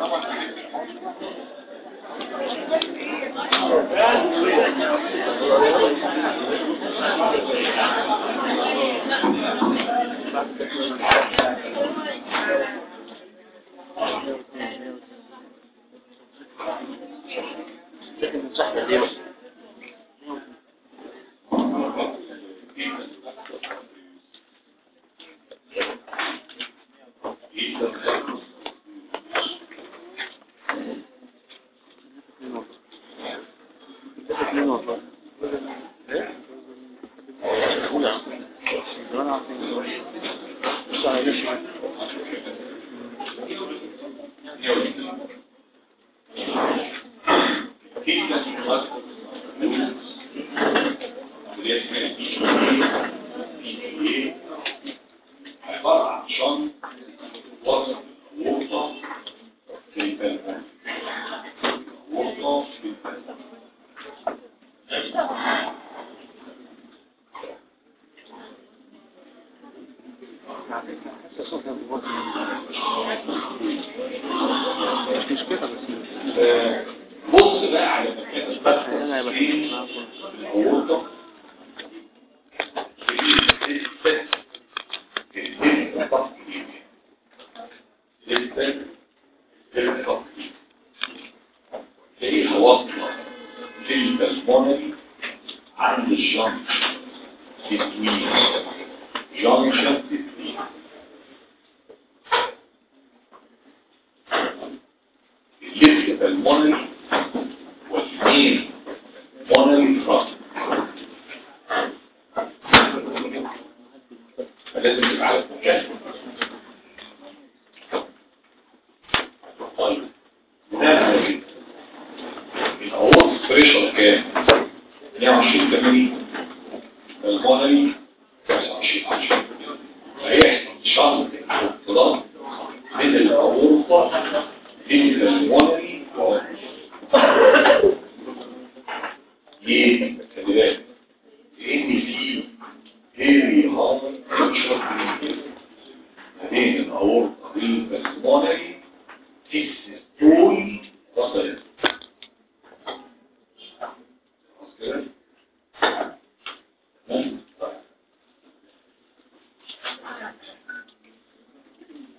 Vamos a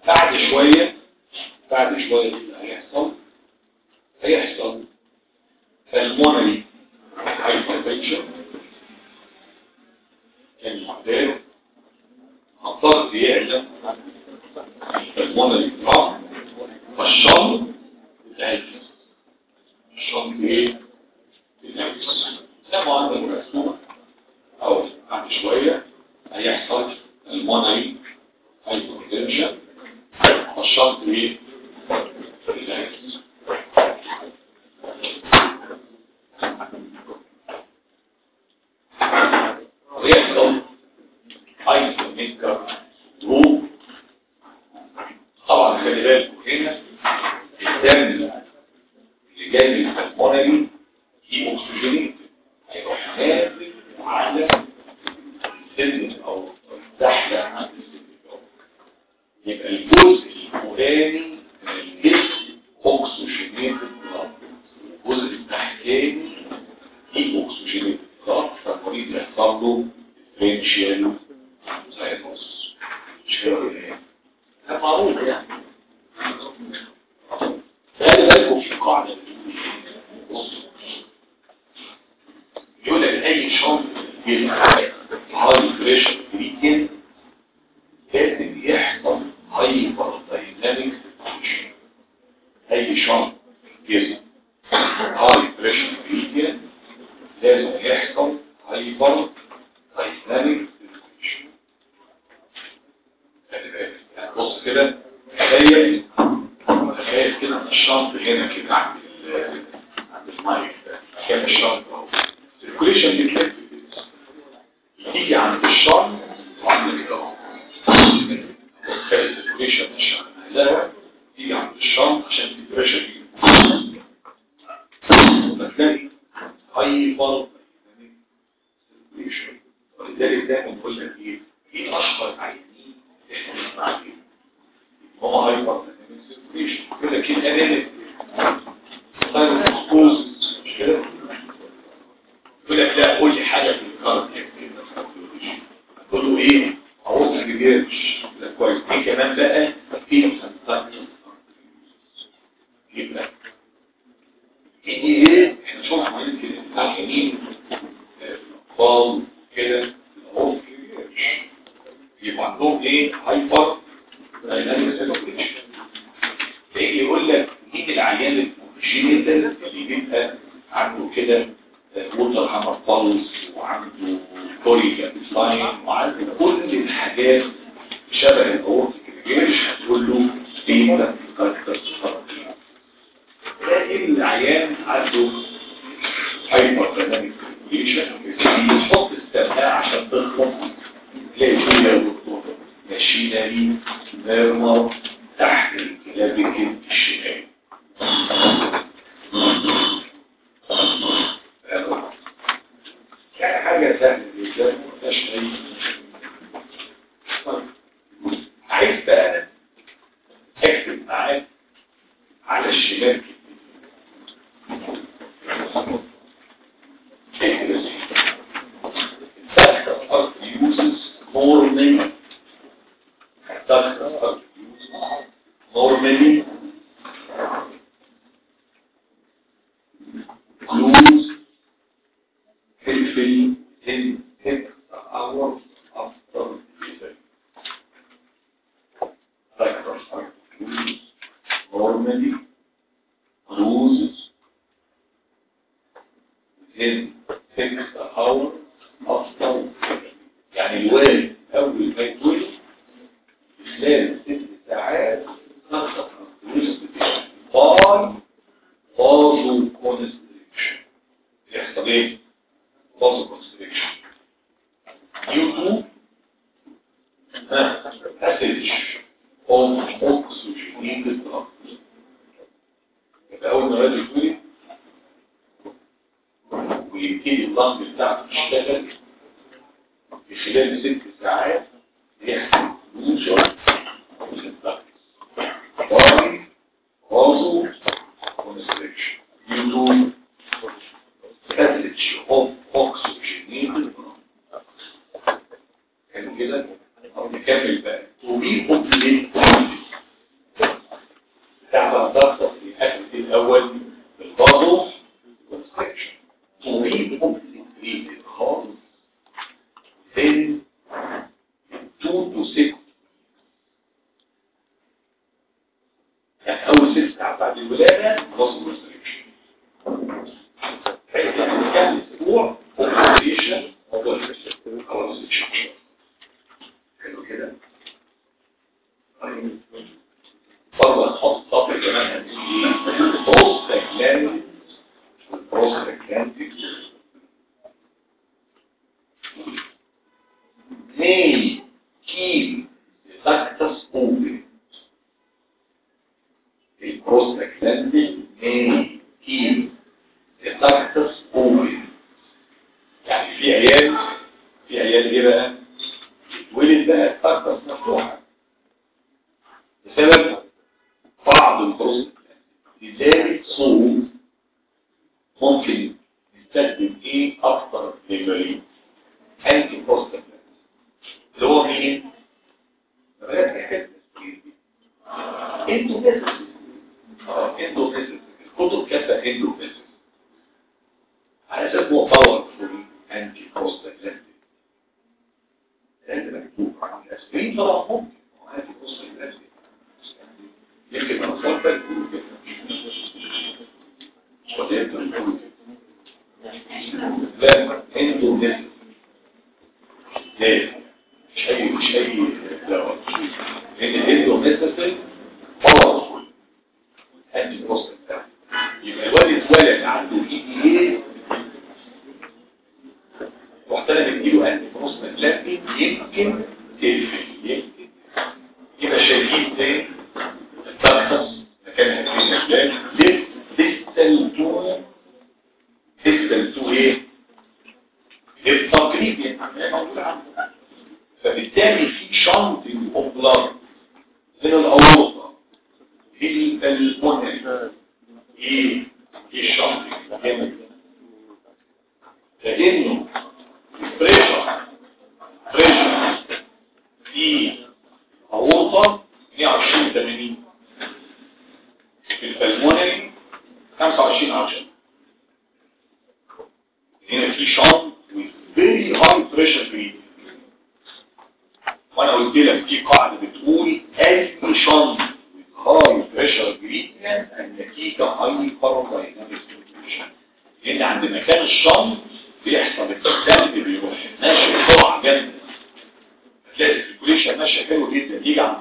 بعد شوية بعد شوية هيحصل هيحصل المونري هايبرتنشن المقدار هضطر يعلم المونري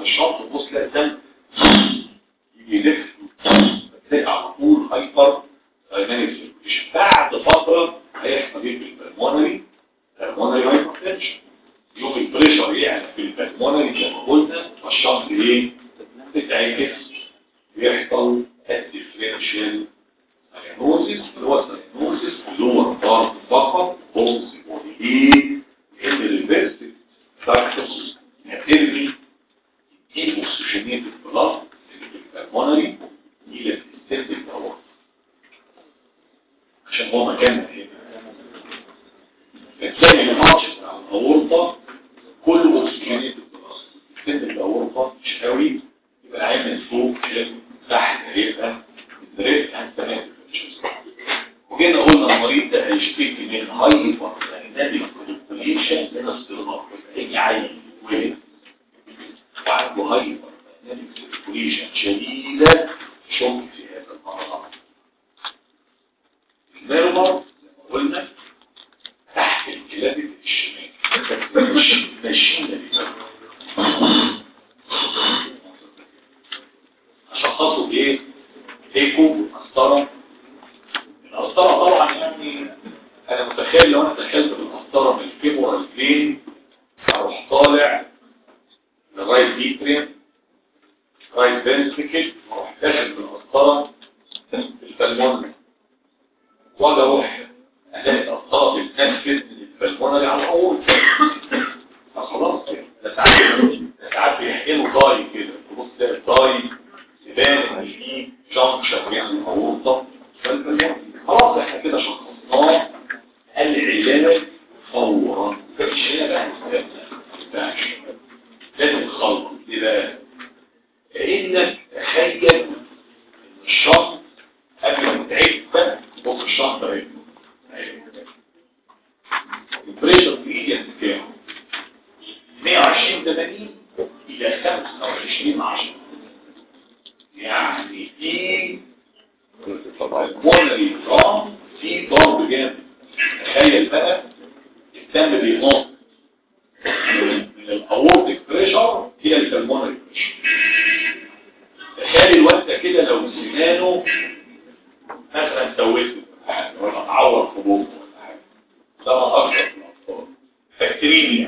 the shop scrivi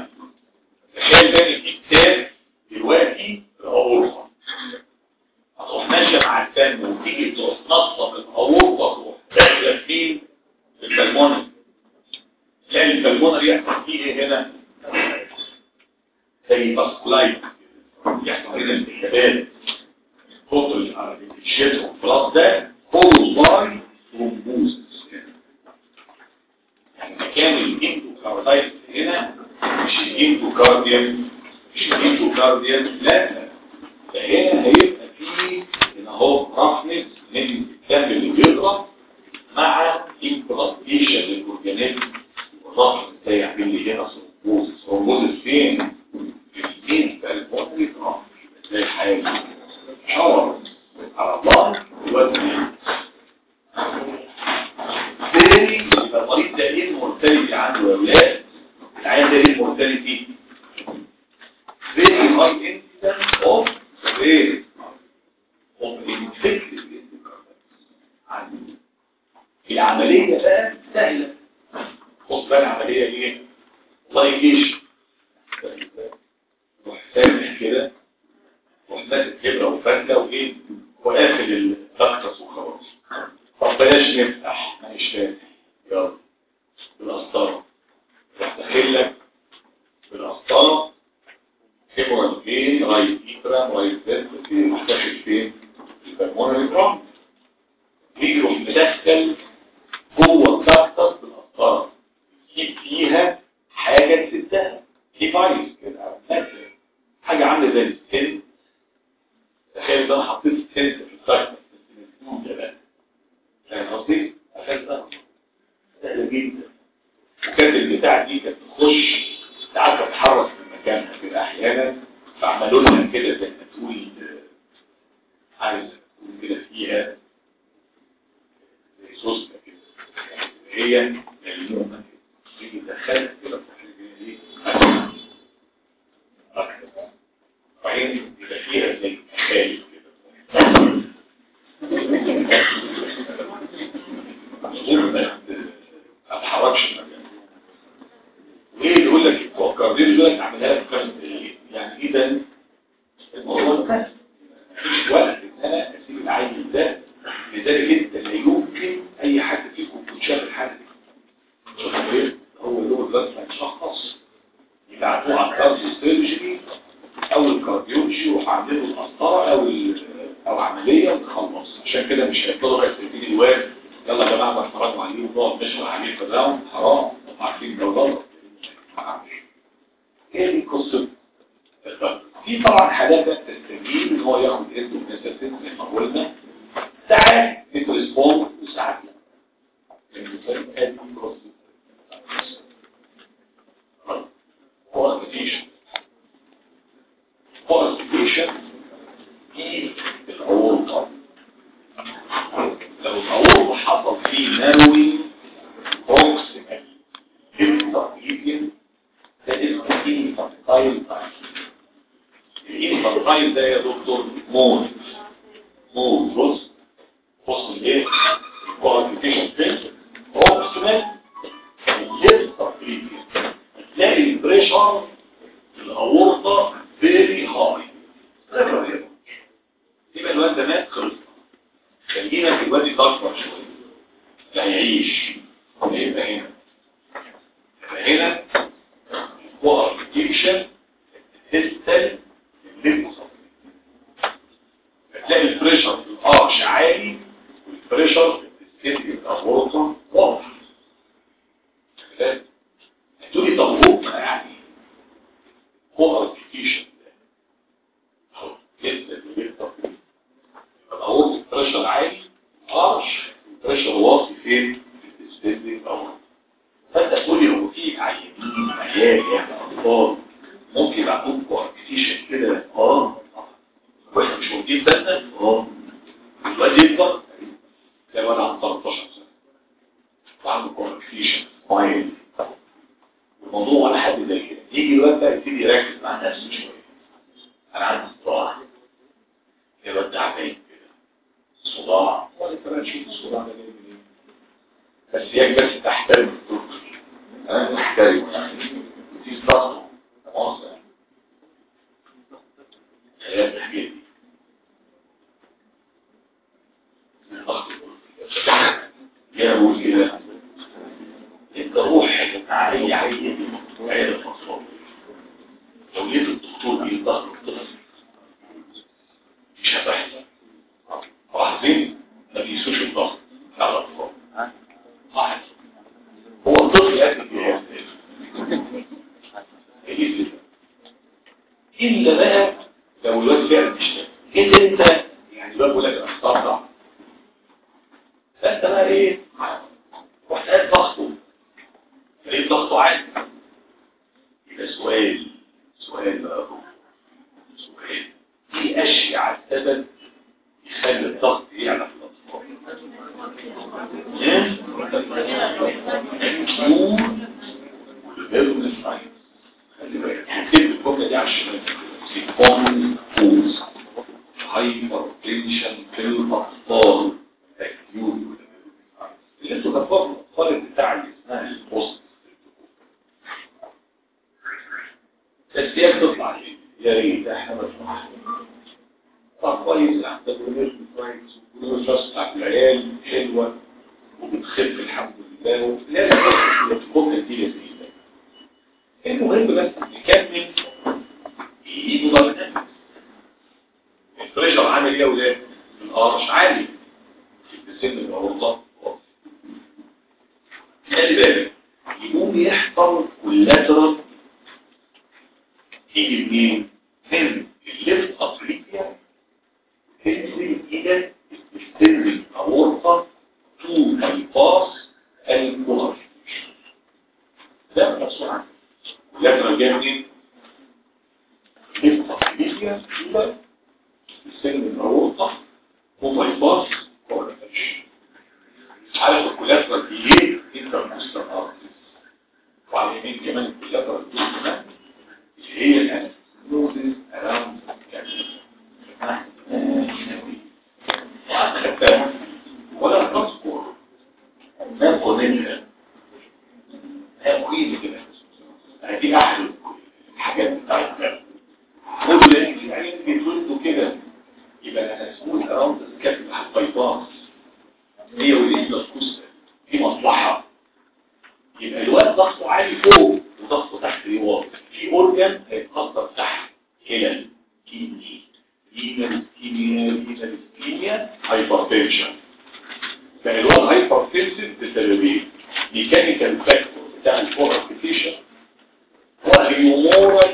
all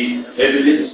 aqui, é beleza.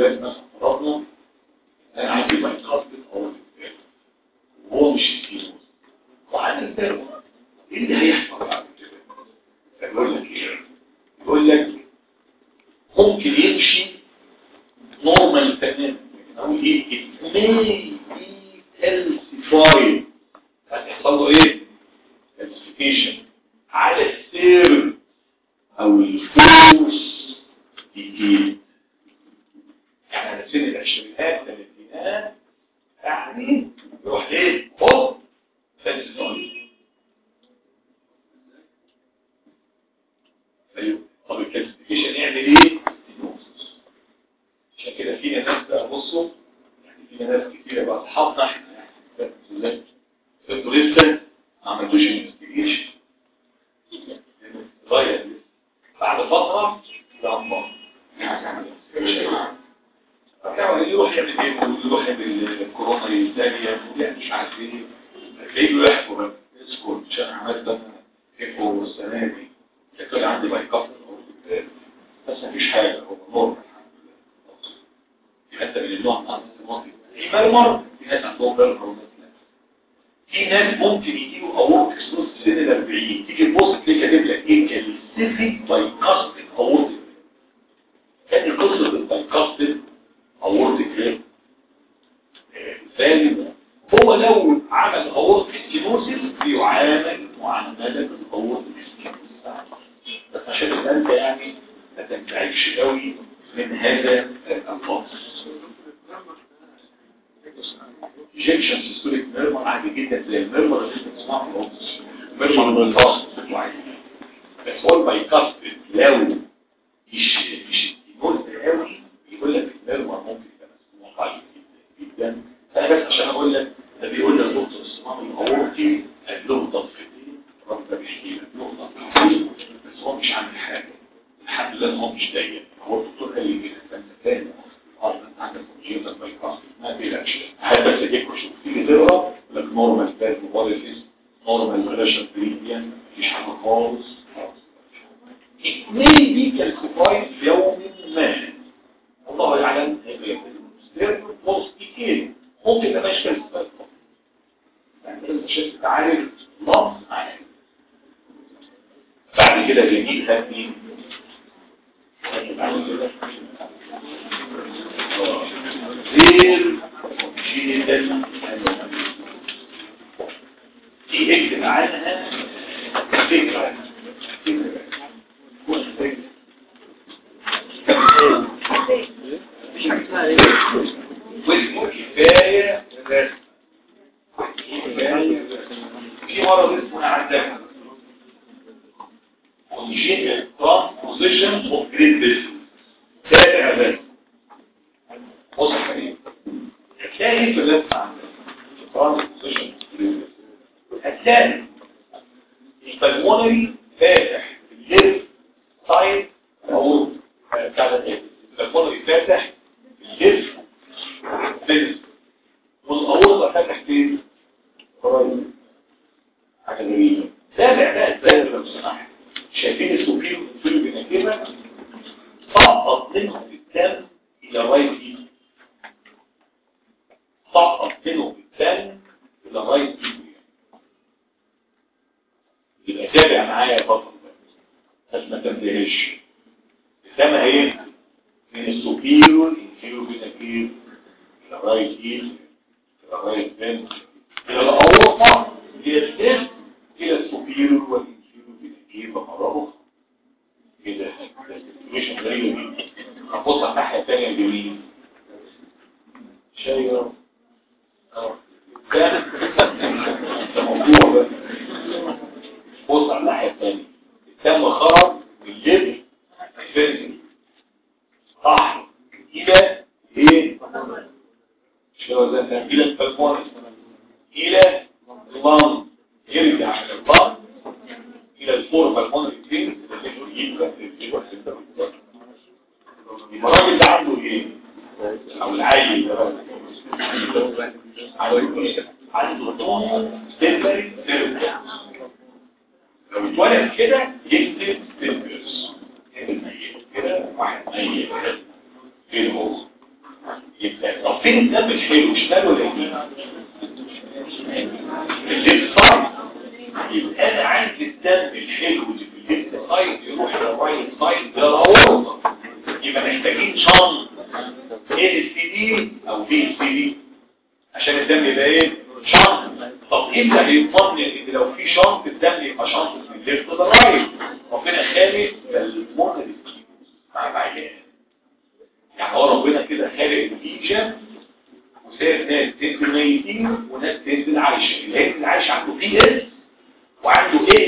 يعني مش تعالج نقص معنوي بعد كده بيجي لها مين غير إيه أو VSD عشان الدم يبقى إيه shunt. طب إمتى بيطمن ان لو في shunt الدم يبقى shunt من ال left لل right ربنا خالق المرض مع العيان يعني هو ربنا كده خالق النتيجة وسايب ناس تنزل ميتين وناس تنزل عايشة. اللي هي عايشة عنده في اس وعنده إيه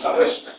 خص على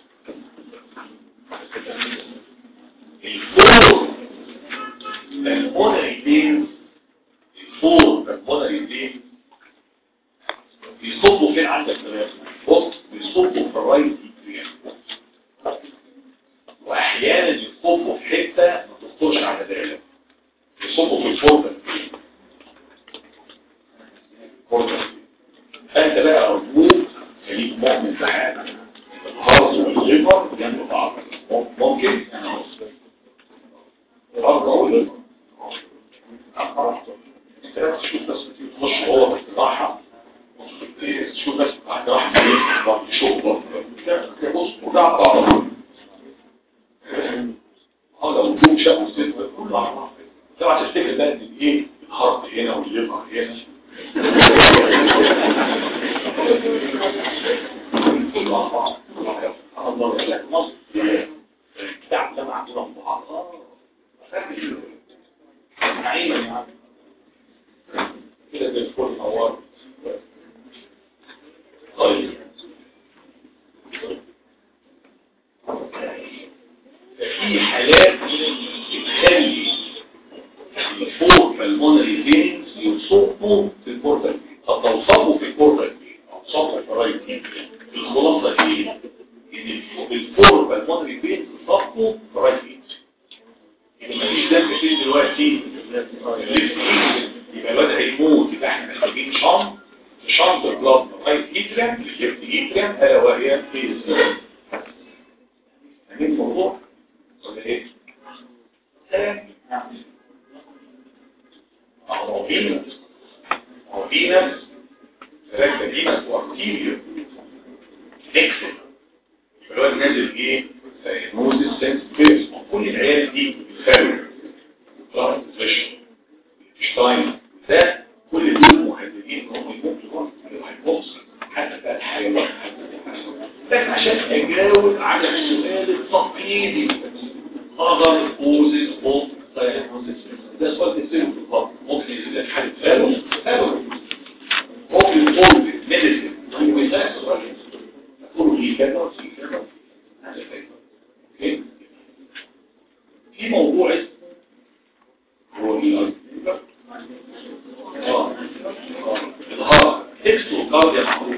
高点。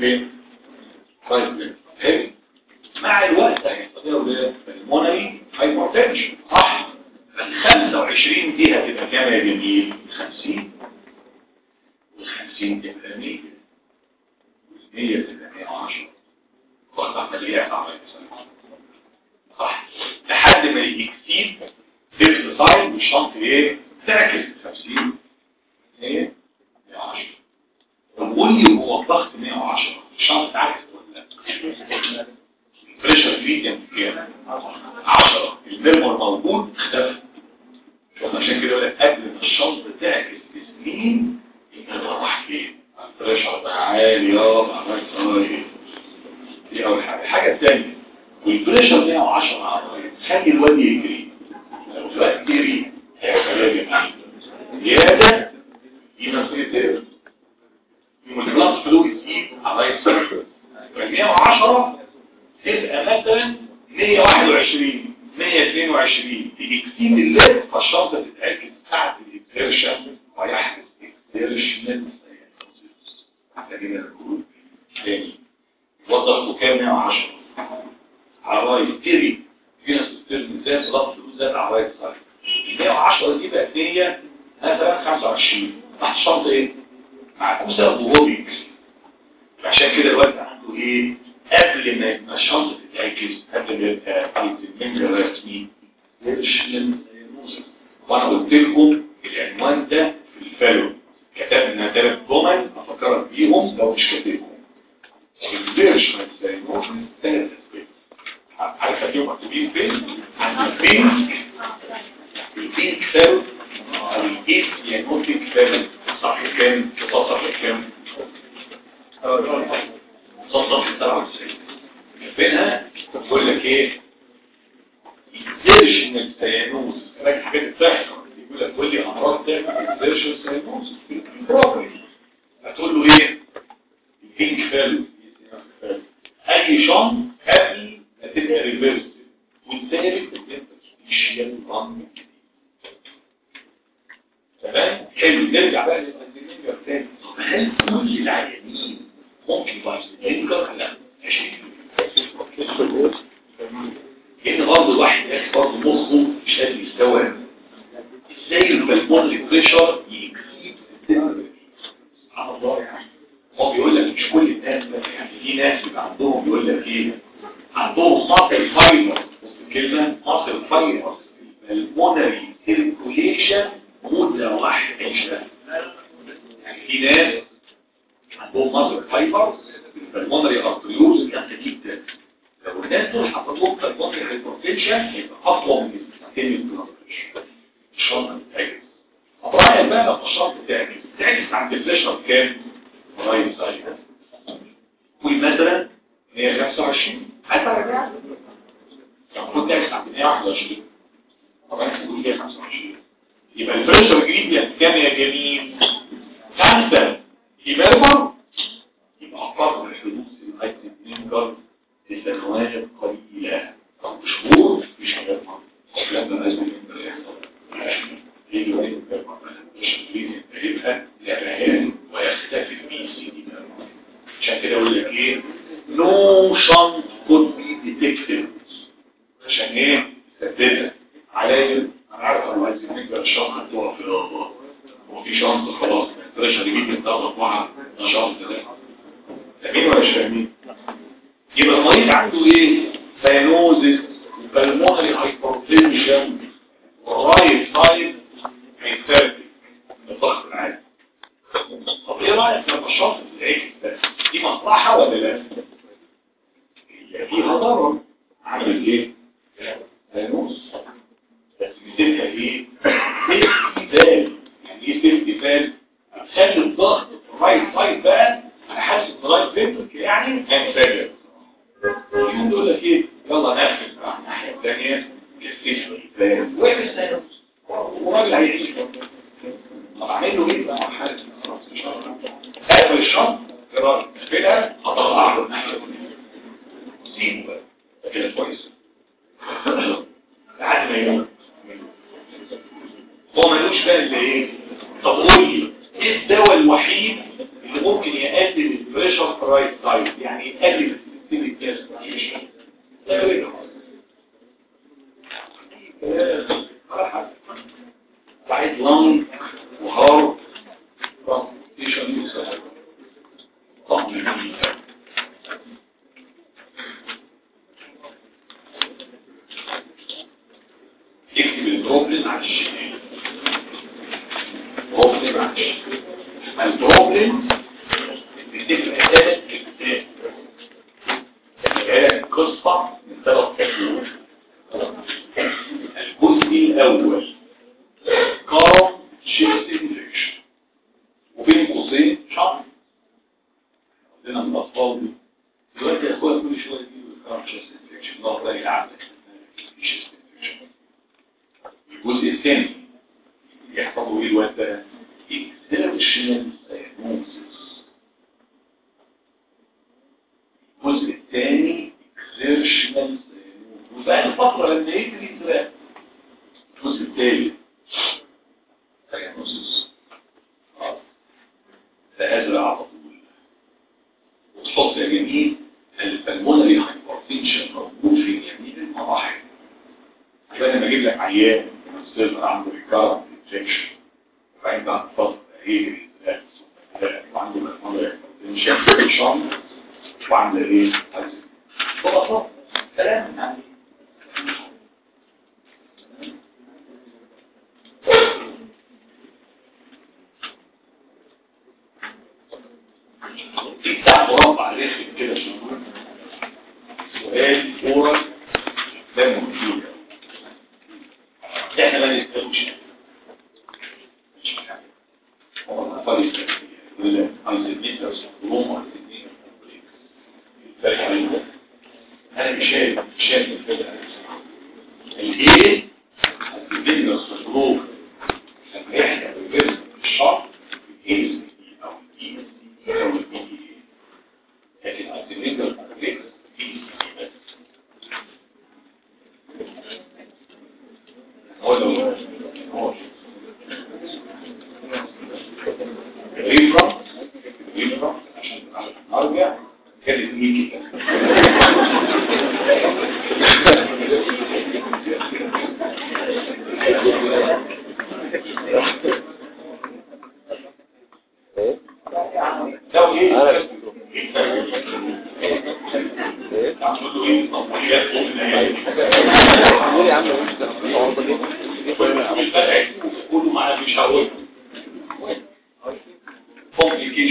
been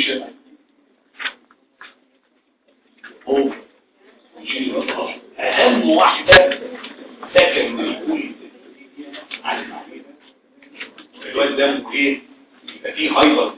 الشمال هو وجيه الأطراف أهم واحدة فاكر ما يقول على المعلومة الواد ده ممكن إيه يبقى فيه هايبر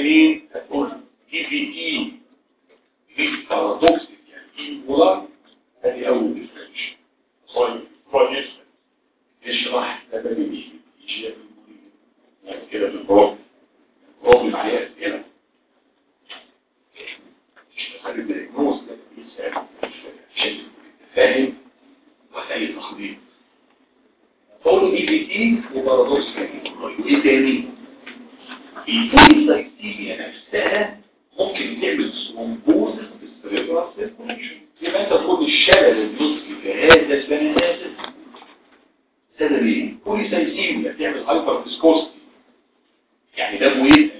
جنيه هتكون دي في تي في بارادوكس يعني تي دولار ادي أول ديفرنشال طيب كويس نشرح تماما كده في البروف البروف عليه أسئلة. فاهم وحي تخطيط قولوا اي في تي وبارادوكس إيه تاني؟ ال polycythemia نفسها ممكن تعمل thrombosis في ال cerebral circulation يبقى انت الشلل النصفي في هذا البني آدم سبب إيه؟ polycythemia بتعمل hyperviscosity يعني دمه يتقل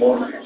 anymore.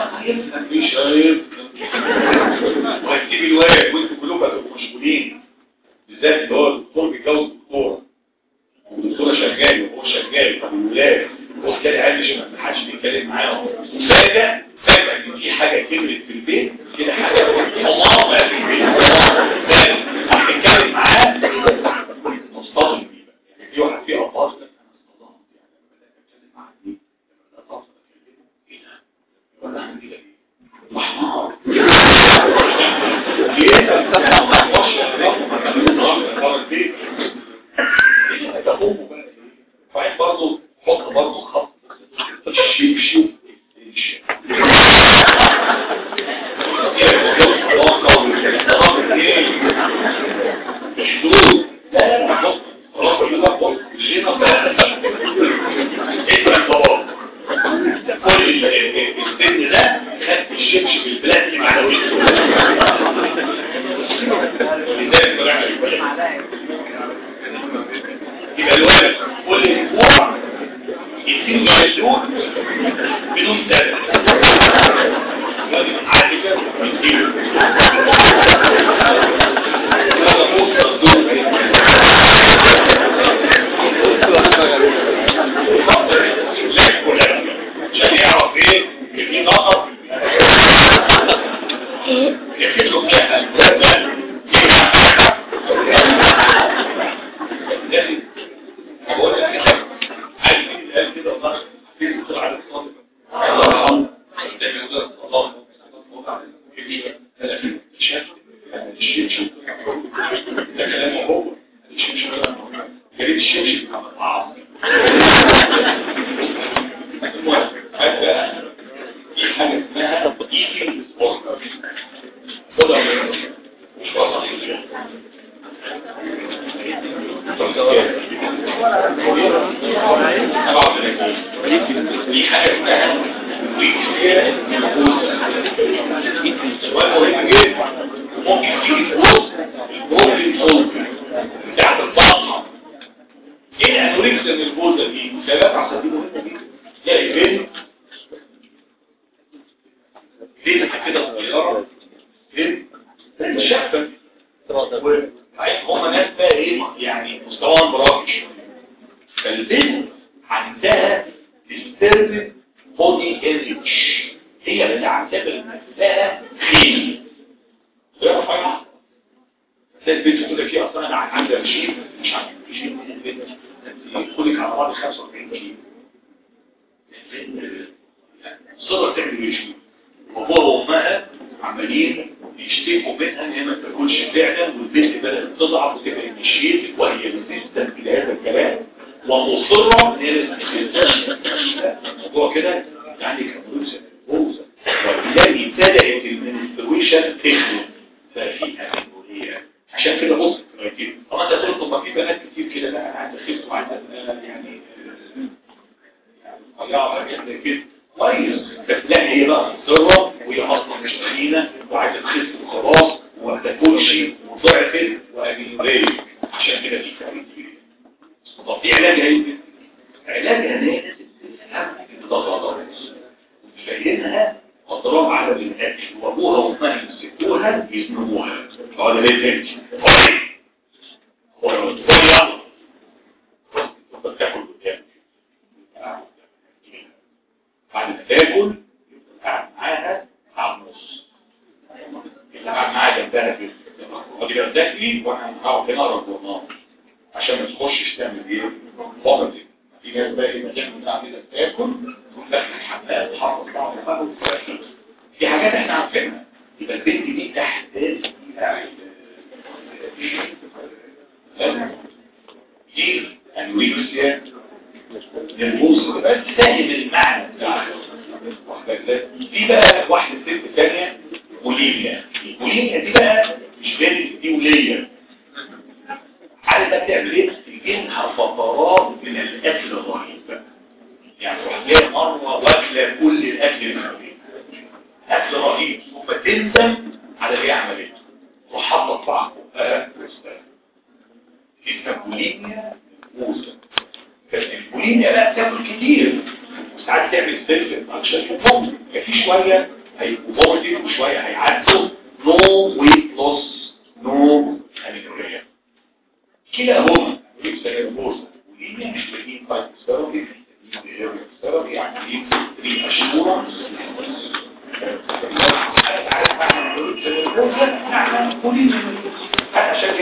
Yes, we should. Like, give me legs. سيرفيس بودي ايمج هي اللي هتعمل مساله خيل يرفع البيت تقول لك إيه أصلا أنا عندي شيء. مش عارف شيء من البيت يقول لك على بعض 45 كيلو. صورة تعمل وهو وامها عمالين يشتكوا منها إن هي ما بتاكلش فعلا والبنت بدأت تضعف وتبقى مشيت وهي بتستند لهذا الكلام. ومصره إن هي لازم تخلص الموضوع كده يعني كابروزة كابروزة وبالتالي ابتدأت ال menstruation تخلو بقى عشان كده بص criteria طبعا انت تقول طب في بنات كتير كده بقى أنا عايز اخف وعايز يعني يعني ضياع كده كويس بس لا هي بقى مصره